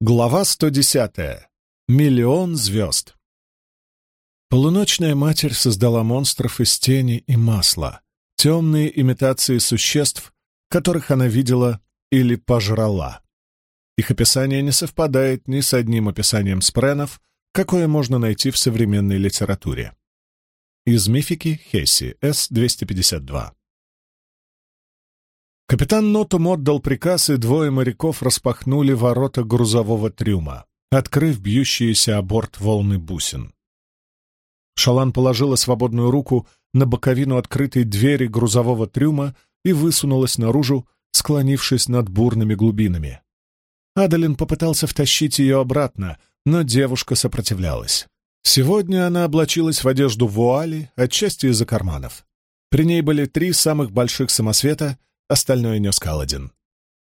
Глава 110. Миллион звезд. Полуночная матерь создала монстров из тени и масла, темные имитации существ, которых она видела или пожрала. Их описание не совпадает ни с одним описанием спренов, какое можно найти в современной литературе. Из мифики Хесси, С-252. Капитан Нотум отдал приказ, и двое моряков распахнули ворота грузового трюма, открыв бьющиеся о борт волны бусин. Шалан положила свободную руку на боковину открытой двери грузового трюма и высунулась наружу, склонившись над бурными глубинами. Адалин попытался втащить ее обратно, но девушка сопротивлялась. Сегодня она облачилась в одежду вуали, отчасти из-за карманов. При ней были три самых больших самосвета — Остальное нес Каладин.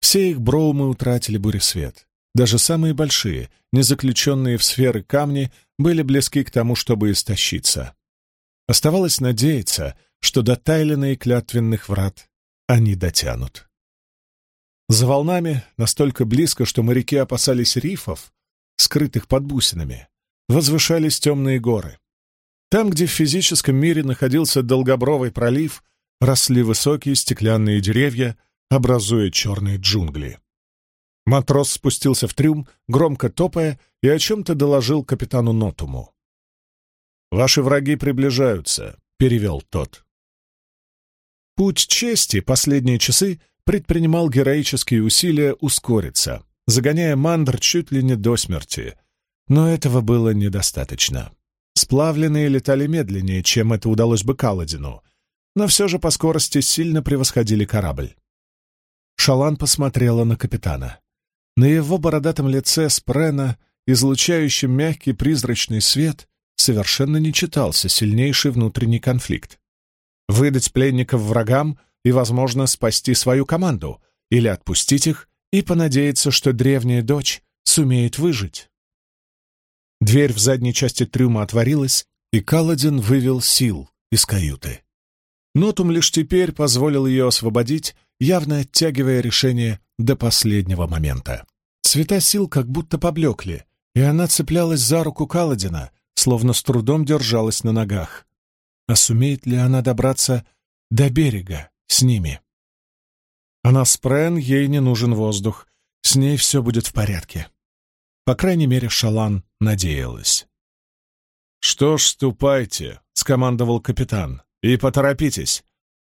Все их броумы утратили буресвет. Даже самые большие, не заключенные в сферы камни, были близки к тому, чтобы истощиться. Оставалось надеяться, что до Тайлина и клятвенных врат они дотянут. За волнами, настолько близко, что моряки опасались рифов, скрытых под бусинами, возвышались темные горы. Там, где в физическом мире находился Долгобровый пролив, росли высокие стеклянные деревья, образуя черные джунгли. Матрос спустился в трюм, громко топая, и о чем-то доложил капитану Нотуму. «Ваши враги приближаются», — перевел тот. Путь чести последние часы предпринимал героические усилия ускориться, загоняя мандр чуть ли не до смерти. Но этого было недостаточно. Сплавленные летали медленнее, чем это удалось бы Каладину, но все же по скорости сильно превосходили корабль. Шалан посмотрела на капитана. На его бородатом лице спрена, излучающем мягкий призрачный свет, совершенно не читался сильнейший внутренний конфликт. Выдать пленников врагам и, возможно, спасти свою команду, или отпустить их и понадеяться, что древняя дочь сумеет выжить. Дверь в задней части трюма отворилась, и Каладин вывел сил из каюты. Нотум лишь теперь позволил ее освободить, явно оттягивая решение до последнего момента. Цвета сил как будто поблекли, и она цеплялась за руку Каладина, словно с трудом держалась на ногах. А сумеет ли она добраться до берега с ними? Она спрен, ей не нужен воздух, с ней все будет в порядке. По крайней мере, Шалан надеялась. «Что ж, ступайте», — скомандовал капитан. И поторопитесь.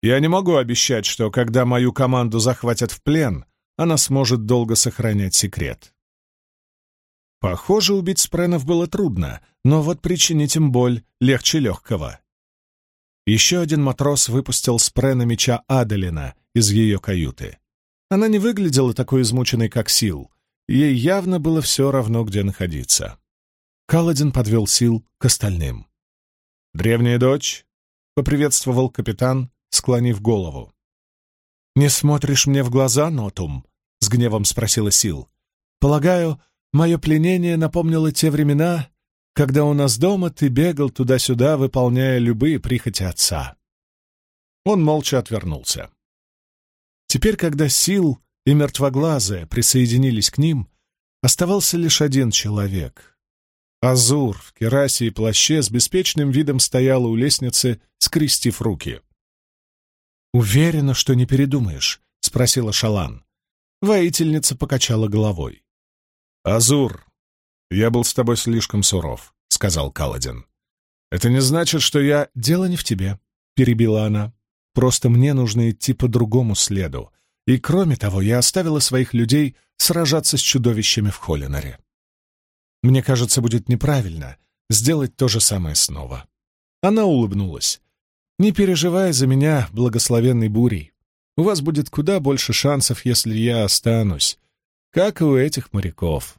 Я не могу обещать, что когда мою команду захватят в плен, она сможет долго сохранять секрет. Похоже, убить спренов было трудно, но вот причинить им боль легче легкого. Еще один матрос выпустил спрена меча Аделина из ее каюты. Она не выглядела такой измученной, как Сил. Ей явно было все равно, где находиться. Каладин подвел Сил к остальным. «Древняя дочь, поприветствовал капитан, склонив голову. «Не смотришь мне в глаза, Нотум?» — с гневом спросила Сил. «Полагаю, мое пленение напомнило те времена, когда у нас дома ты бегал туда-сюда, выполняя любые прихоти отца». Он молча отвернулся. Теперь, когда Сил и Мертвоглазая присоединились к ним, оставался лишь один человек, Азур в керасе и плаще с беспечным видом стояла у лестницы, скрестив руки. «Уверена, что не передумаешь?» — спросила Шалан. Воительница покачала головой. «Азур, я был с тобой слишком суров», — сказал Каладин. «Это не значит, что я...» «Дело не в тебе», — перебила она. «Просто мне нужно идти по другому следу. И кроме того, я оставила своих людей сражаться с чудовищами в Холлинаре. Мне кажется, будет неправильно сделать то же самое снова. Она улыбнулась. «Не переживай за меня, благословенный бурей. У вас будет куда больше шансов, если я останусь, как и у этих моряков.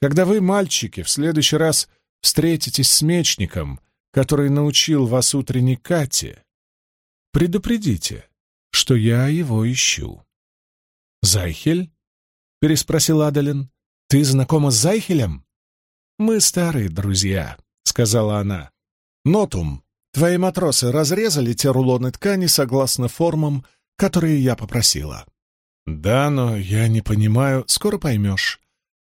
Когда вы, мальчики, в следующий раз встретитесь с мечником, который научил вас утренней Кате, предупредите, что я его ищу». «Зайхель?» — переспросил Адалин. «Ты знакома с Зайхелем?» «Мы старые друзья», — сказала она. «Нотум, твои матросы разрезали те рулоны ткани согласно формам, которые я попросила». «Да, но я не понимаю. Скоро поймешь.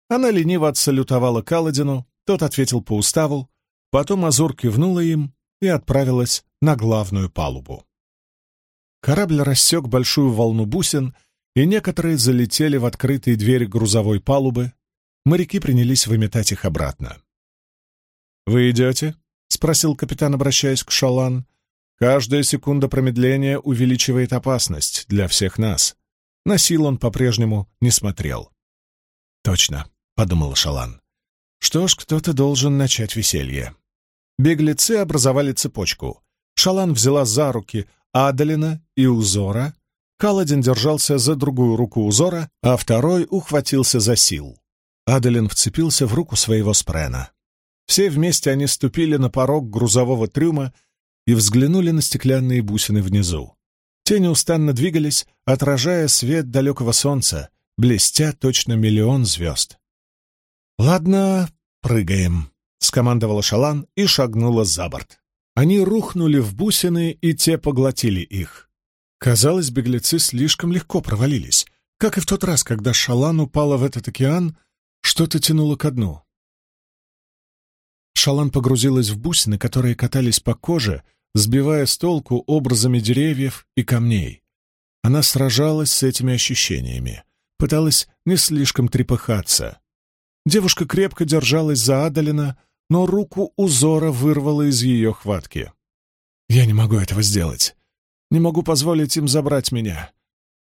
Она лениво отсалютовала Каладину, тот ответил по уставу, потом Азур кивнула им и отправилась на главную палубу. Корабль рассек большую волну бусин, и некоторые залетели в открытые двери грузовой палубы. Моряки принялись выметать их обратно. «Вы идете?» — спросил капитан, обращаясь к Шалан. «Каждая секунда промедления увеличивает опасность для всех нас». На сил он по-прежнему не смотрел. «Точно», — подумала Шалан. «Что ж, кто-то должен начать веселье». Беглецы образовали цепочку. Шалан взяла за руки Адалина и Узора. Каладин держался за другую руку Узора, а второй ухватился за сил. Адалин вцепился в руку своего спрена. Все вместе они ступили на порог грузового трюма и взглянули на стеклянные бусины внизу. Те неустанно двигались, отражая свет далекого солнца, блестя точно миллион звезд. «Ладно, прыгаем», — скомандовала Шалан и шагнула за борт. Они рухнули в бусины, и те поглотили их. Казалось, беглецы слишком легко провалились. Как и в тот раз, когда Шалан упала в этот океан, что-то тянуло ко дну. Шалан погрузилась в бусины, которые катались по коже, сбивая с толку образами деревьев и камней. Она сражалась с этими ощущениями, пыталась не слишком трепыхаться. Девушка крепко держалась за Адалина, но руку узора вырвало из ее хватки. «Я не могу этого сделать. Не могу позволить им забрать меня.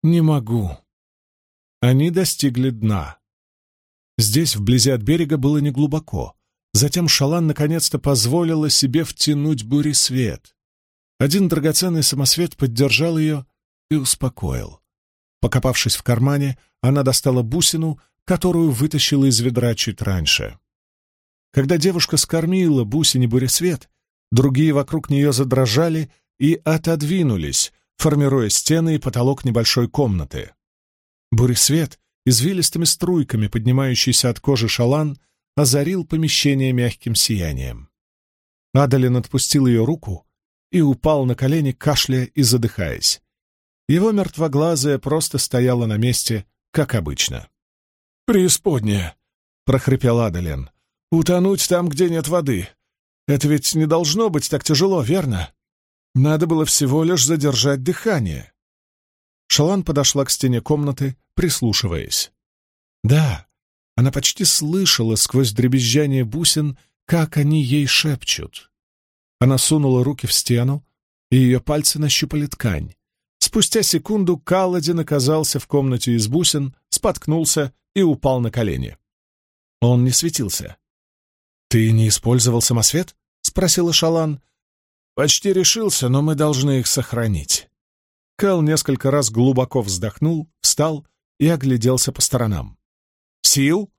Не могу». Они достигли дна. Здесь, вблизи от берега, было неглубоко. Затем Шалан наконец-то позволила себе втянуть бури свет. Один драгоценный самосвет поддержал ее и успокоил. Покопавшись в кармане, она достала бусину, которую вытащила из ведра чуть раньше. Когда девушка скормила бусине буресвет, другие вокруг нее задрожали и отодвинулись, формируя стены и потолок небольшой комнаты. Буресвет, извилистыми струйками, поднимающийся от кожи шалан, озарил помещение мягким сиянием. Адалин отпустил ее руку и упал на колени, кашляя и задыхаясь. Его мертвоглазая просто стояла на месте, как обычно. «Преисподняя!» — прохрипел Адалин. Утонуть там, где нет воды. Это ведь не должно быть так тяжело, верно? Надо было всего лишь задержать дыхание. Шалан подошла к стене комнаты, прислушиваясь. Да, она почти слышала сквозь дребезжание бусин, как они ей шепчут. Она сунула руки в стену, и ее пальцы нащупали ткань. Спустя секунду Каладин оказался в комнате из бусин, споткнулся и упал на колени. Он не светился. «Ты не использовал самосвет?» — спросила Шалан. «Почти решился, но мы должны их сохранить». Кэл несколько раз глубоко вздохнул, встал и огляделся по сторонам. «Сил?»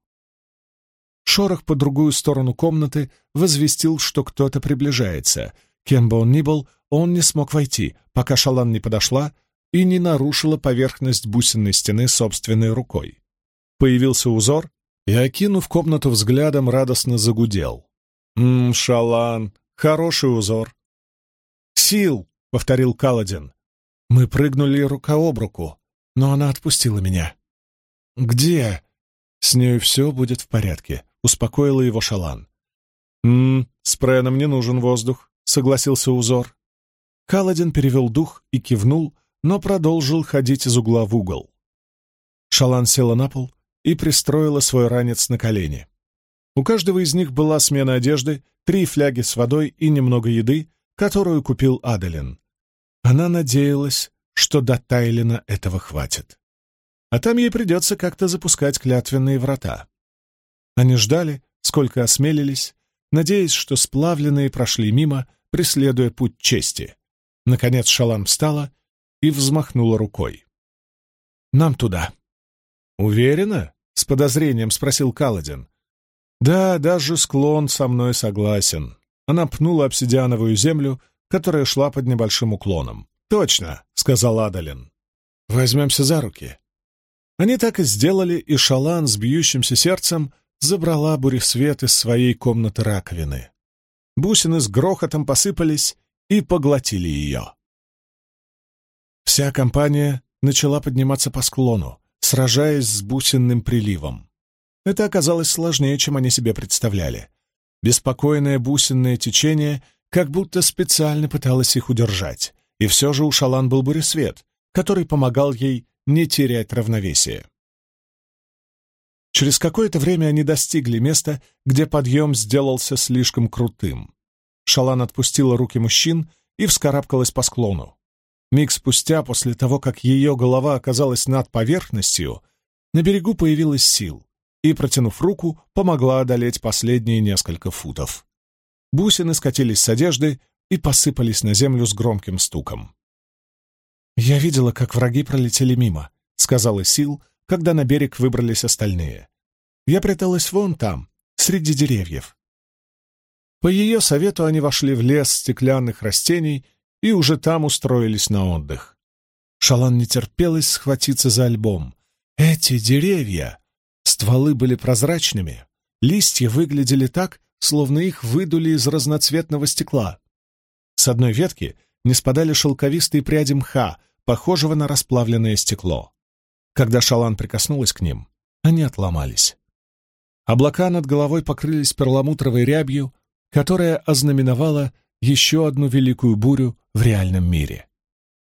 Шорох по другую сторону комнаты возвестил, что кто-то приближается. Кем бы он ни был, он не смог войти, пока Шалан не подошла и не нарушила поверхность бусинной стены собственной рукой. Появился узор, и, окинув комнату взглядом, радостно загудел. «Ммм, шалан, хороший узор!» «Сил!» — повторил Каладин. Мы прыгнули рука об руку, но она отпустила меня. «Где?» «С нею все будет в порядке», — успокоила его Шалан. «Ммм, с Преном не нужен воздух», — согласился узор. Каладин перевел дух и кивнул, но продолжил ходить из угла в угол. Шалан села на пол и пристроила свой ранец на колени. У каждого из них была смена одежды, три фляги с водой и немного еды, которую купил Аделин. Она надеялась, что до Тайлина этого хватит. А там ей придется как-то запускать клятвенные врата. Они ждали, сколько осмелились, надеясь, что сплавленные прошли мимо, преследуя путь чести. Наконец Шалам встала и взмахнула рукой. «Нам туда». «Уверена?» — с подозрением спросил Каладин. «Да, даже склон со мной согласен». Она пнула обсидиановую землю, которая шла под небольшим уклоном. «Точно», — сказал Адалин. «Возьмемся за руки». Они так и сделали, и Шалан с бьющимся сердцем забрала буресвет из своей комнаты раковины. Бусины с грохотом посыпались и поглотили ее. Вся компания начала подниматься по склону, сражаясь с бусинным приливом. Это оказалось сложнее, чем они себе представляли. Беспокойное бусинное течение как будто специально пыталось их удержать, и все же у Шалан был буресвет, который помогал ей не терять равновесие. Через какое-то время они достигли места, где подъем сделался слишком крутым. Шалан отпустила руки мужчин и вскарабкалась по склону. Миг спустя, после того, как ее голова оказалась над поверхностью, на берегу появилась сил и, протянув руку, помогла одолеть последние несколько футов. Бусины скатились с одежды и посыпались на землю с громким стуком. «Я видела, как враги пролетели мимо», — сказала Сил, когда на берег выбрались остальные. «Я пряталась вон там, среди деревьев». По ее совету они вошли в лес стеклянных растений и уже там устроились на отдых. Шалан не терпелось схватиться за альбом. Эти деревья! Стволы были прозрачными, листья выглядели так, словно их выдули из разноцветного стекла. С одной ветки не спадали шелковистые пряди мха, похожего на расплавленное стекло. Когда Шалан прикоснулась к ним, они отломались. Облака над головой покрылись перламутровой рябью, которая ознаменовала еще одну великую бурю в реальном мире.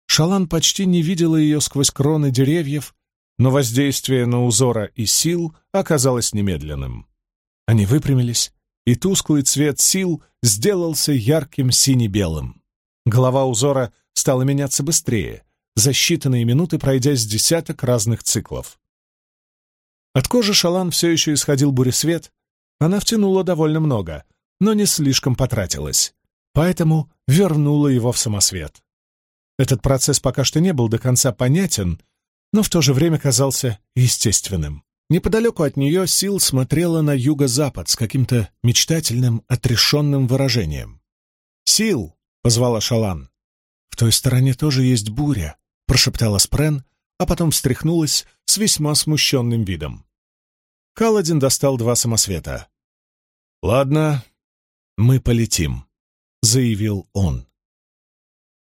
Шалан почти не видела ее сквозь кроны деревьев, но воздействие на узора и сил оказалось немедленным. Они выпрямились, и тусклый цвет сил сделался ярким сине-белым. Голова узора стала меняться быстрее, за считанные минуты пройдя с десяток разных циклов. От кожи шалан все еще исходил буресвет, она втянула довольно много, но не слишком потратилась поэтому вернула его в самосвет. Этот процесс пока что не был до конца понятен, но в то же время казался естественным. Неподалеку от нее Сил смотрела на юго-запад с каким-то мечтательным, отрешенным выражением. «Сил!» — позвала Шалан. «В той стороне тоже есть буря», — прошептала Спрен, а потом встряхнулась с весьма смущенным видом. Каладин достал два самосвета. «Ладно, мы полетим». — заявил он.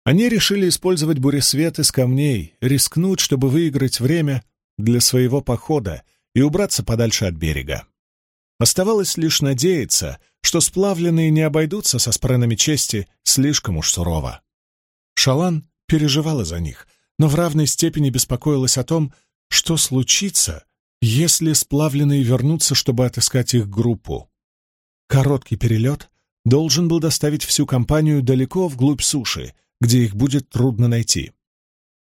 Они решили использовать буресвет из камней, рискнуть, чтобы выиграть время для своего похода и убраться подальше от берега. Оставалось лишь надеяться, что сплавленные не обойдутся со спренами чести слишком уж сурово. Шалан переживала за них, но в равной степени беспокоилась о том, что случится, если сплавленные вернутся, чтобы отыскать их группу. Короткий перелет должен был доставить всю компанию далеко вглубь суши, где их будет трудно найти.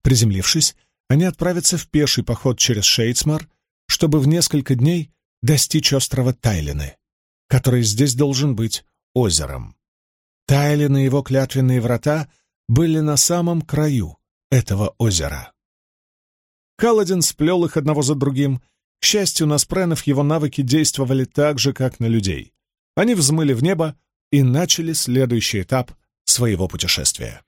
Приземлившись, они отправятся в пеший поход через Шейцмар, чтобы в несколько дней достичь острова Тайлины, который здесь должен быть озером. Тайлин и его клятвенные врата были на самом краю этого озера. Каладин сплел их одного за другим. К счастью, на спренов его навыки действовали так же, как на людей. Они взмыли в небо, и начали следующий этап своего путешествия.